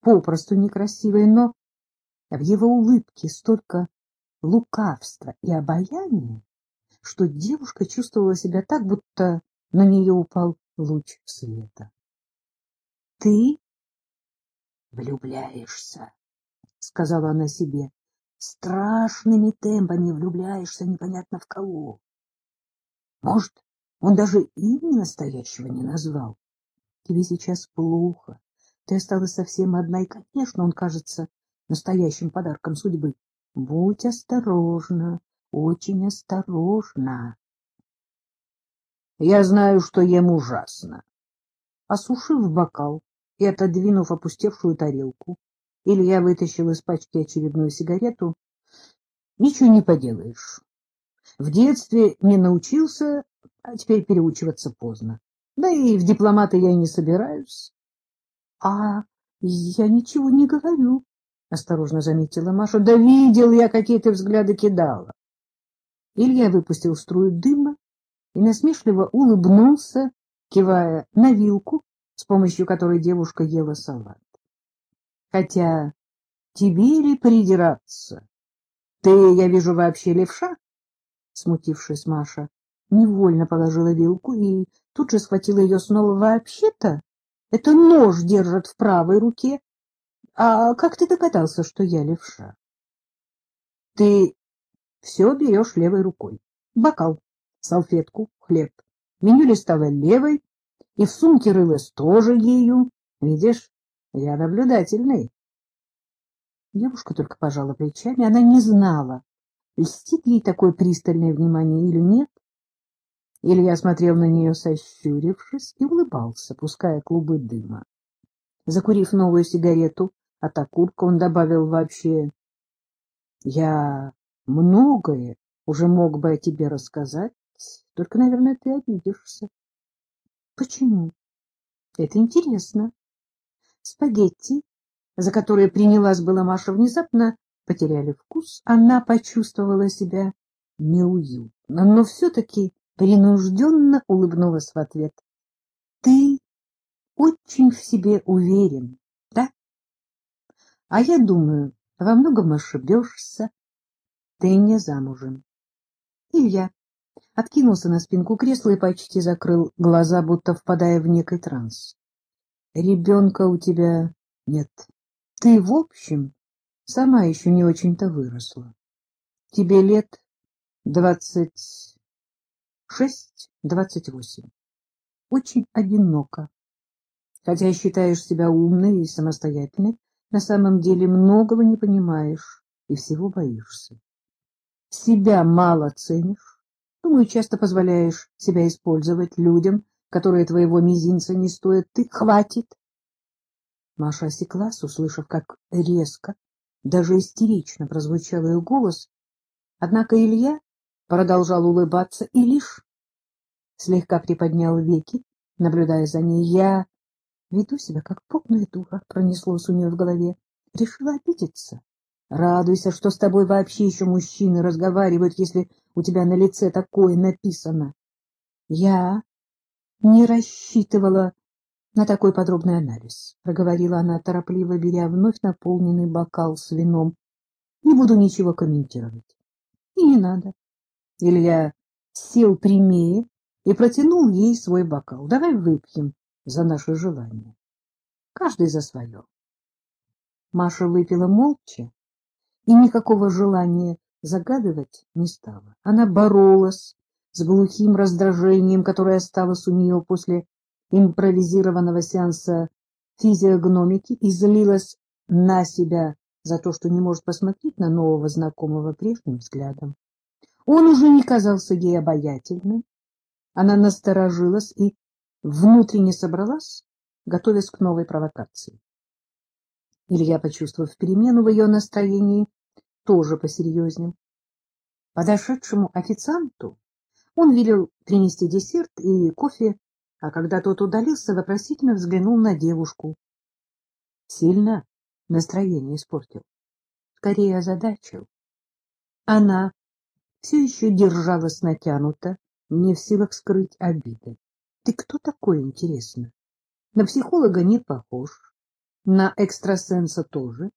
попросту некрасивый, но в его улыбке столько лукавства и обаяния, что девушка чувствовала себя так, будто на нее упал луч света. — Ты влюбляешься, — сказала она себе, — страшными темпами влюбляешься непонятно в кого. Может, он даже имени настоящего не назвал. Тебе сейчас плохо, ты осталась совсем одна, и, конечно, он кажется настоящим подарком судьбы. Будь осторожна, очень осторожна. Я знаю, что ем ужасно. Осушив бокал и отодвинув опустевшую тарелку, Илья вытащил из пачки очередную сигарету. Ничего не поделаешь. В детстве не научился, а теперь переучиваться поздно. Да и в дипломаты я не собираюсь. — А я ничего не говорю, — осторожно заметила Маша. — Да видел я, какие ты взгляды кидала. Илья выпустил струю дыма и насмешливо улыбнулся, кивая на вилку, с помощью которой девушка ела салат. — Хотя тебе ли придираться? Ты, я вижу, вообще левша? Смутившись, Маша невольно положила вилку и тут же схватила ее снова. — Вообще-то это нож держат в правой руке. А как ты догадался, что я левша? Ты все берешь левой рукой. Бокал, салфетку, хлеб. Меню листала левой, и в сумке рылась тоже ею. Видишь, я наблюдательный. Девушка только пожала плечами. Она не знала, льстит ей такое пристальное внимание или нет. Илья смотрел на нее, сощурившись, и улыбался, пуская клубы дыма. Закурив новую сигарету от окурка, он добавил вообще, — Я многое уже мог бы о тебе рассказать, только, наверное, ты обидишься. — Почему? — Это интересно. Спагетти, за которые принялась была Маша, внезапно потеряли вкус. Она почувствовала себя неуютно, но все-таки принужденно улыбнулась в ответ. — Ты очень в себе уверен, да? А я думаю, во многом ошибешься. Ты не замужем. Илья откинулся на спинку кресла и почти закрыл глаза, будто впадая в некий транс. Ребенка у тебя нет. Ты, в общем, сама еще не очень-то выросла. Тебе лет двадцать шесть-двадцать восемь. Очень одиноко. Хотя считаешь себя умной и самостоятельной, на самом деле многого не понимаешь и всего боишься. Себя мало ценишь, думаю, часто позволяешь себя использовать людям, которые твоего мизинца не стоят. Ты хватит. Маша осеклась, услышав, как резко, даже истерично прозвучал ее голос. Однако Илья продолжал улыбаться и лишь слегка приподнял веки, наблюдая за ней. Я веду себя как полная дура, пронеслось у нее в голове. Решила обидеться. Радуйся, что с тобой вообще еще мужчины разговаривают, если у тебя на лице такое написано. Я не рассчитывала на такой подробный анализ, проговорила она, торопливо беря вновь наполненный бокал с вином. Не буду ничего комментировать. И не надо. Илья сел прямее и протянул ей свой бокал. Давай выпьем за наше желание. Каждый за свое. Маша выпила молча и никакого желания загадывать не стала. Она боролась с глухим раздражением, которое осталось у нее после импровизированного сеанса физиогномики и злилась на себя за то, что не может посмотреть на нового знакомого прежним взглядом. Он уже не казался ей обаятельным. Она насторожилась и внутренне собралась, готовясь к новой провокации. Илья, почувствовав перемену в ее настроении, тоже посерьезнел. Подошедшему официанту он велел принести десерт и кофе, а когда тот удалился, вопросительно взглянул на девушку. Сильно настроение испортил, скорее озадачил. Она все еще держалась натянуто, не в силах скрыть обиды. Ты кто такой, интересно? На психолога не похож. На экстрасенса тоже